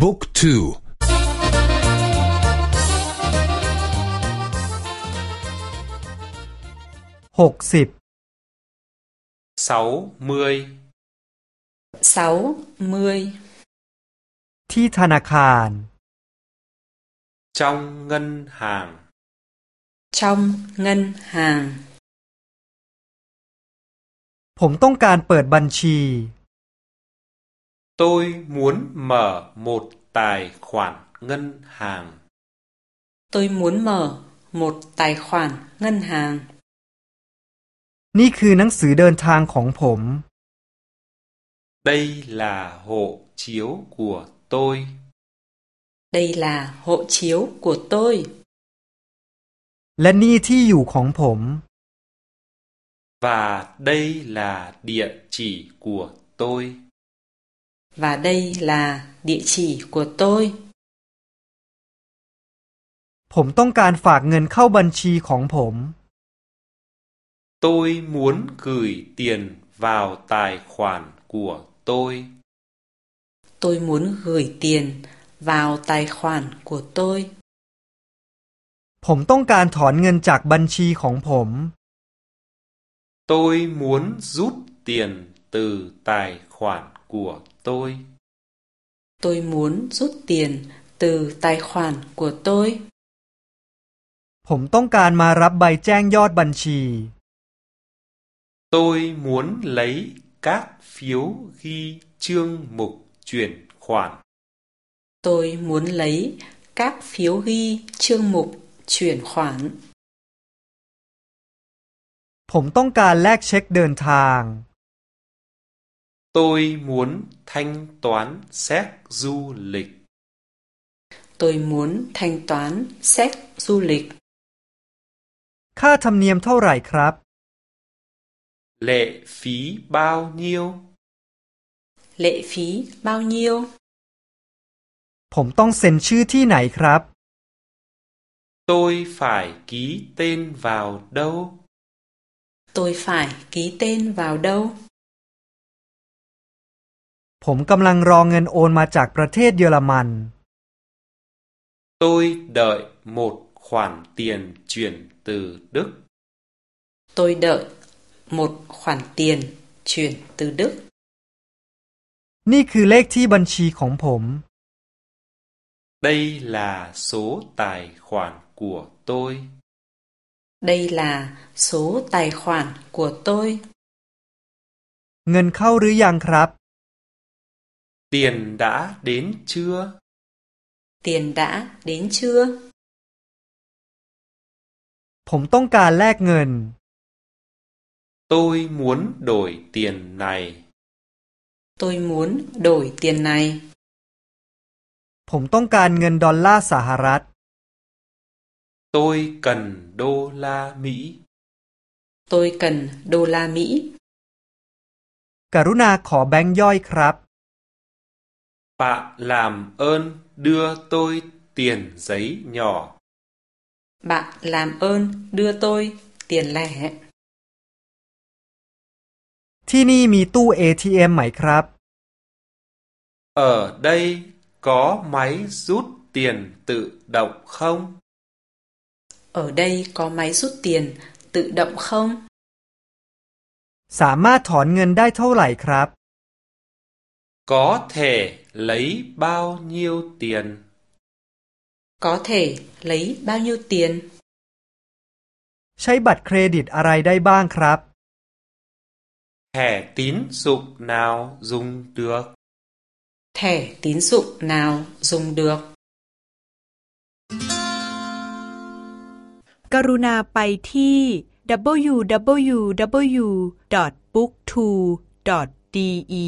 บุ๊กทูหกสิบ sáu mươi sáu mươi ที่ธนาคาร trong ngân hàng trong ngân hàng ผมต้องการเปิดบัญชี tôi muốn mở một tài khoản ngân hàng tôi muốn mở một tài khoản ngân hàng นี่คือหนังสือเดินทางของผม đây là hộ chiếu của tôi đây là hộ chiếu của tôi และนี่ที่อยู่ของผม và đây là địa chỉ của tôi và đây là địa chỉ của tôi ผมต้องการฝากเงินเข้าบัญชีของผม tôi muốn gửi tiền vào tài khoản của tôi tôi muốn gửi tiền vào tài khoản của tôi ผมต้องการถอนเงินจากบัญชีของผม tôi muốn rút tiền từ tài khoản của tôi tôi muốn rút tiền từ tài khoản của tôi ผมต้องการมารับใบแจ้งยอดบัญชี tôi muốn lấy các phiếu ghi chương mục chuyển khoản tôi muốn lấy các phiếu ghi chương mục chuyển khoản ผมต้องการแลกเช็คเดินทาง tôi muốn thanh toán xét du lịch tôi muốn thanh toán xét du lịch ค่าธรรมเนียมเท่าไหร่ครับ lệ phí bao nhiêu lệ phí bao nhiêu ผมต้องเซ็นชื่อที่ไหนครับ tôi phải ký tên vào đâu tôi phải ký tên vào đâu ผมกำลังรอเงินโอนมาจากประเทศเยอรมัน tôi đợi một khoản tiền chuyển từ đức tôi đợi một khoản tiền chuyển từ đức นี่คือเลขที่บัญชีของผม đây là số tài khoản của tôi đây là số tài khoản của tôi เงินเข้าหรือยังครับ tiền đã đến chưa tiền đã đến chưa ผมต้องการแลกเงิน tôi muốn đổi tiền này tôi muốn đổi tiền này ผมต้องการเงินดอลลาร์สหรัฐ tôi cần đô la mỹ tôi cần đô la mỹ กรุณาขอแบงค์ย่อยครับ bạn làm ơn đưa tôi tiền giấy nhỏ bạn làm ơn đưa tôi tiền lẻ ที่นี่มีตู้ ATM ไหมครับ ở đây có máy rút tiền tự động không ở đây có máy rút tiền tự động không สามารถถอนเงินได้เท่าไหร่ครับ có thể lấy bao nhiêu tiền có thể lấy bao nhiêu tiền ใช้บัตรเครดิตอะไรได้บ้างครับ thẻ tín dụng nào dùng được thẻ tín dụng nào dùng được กรุณาไปที่ www.booktwo.de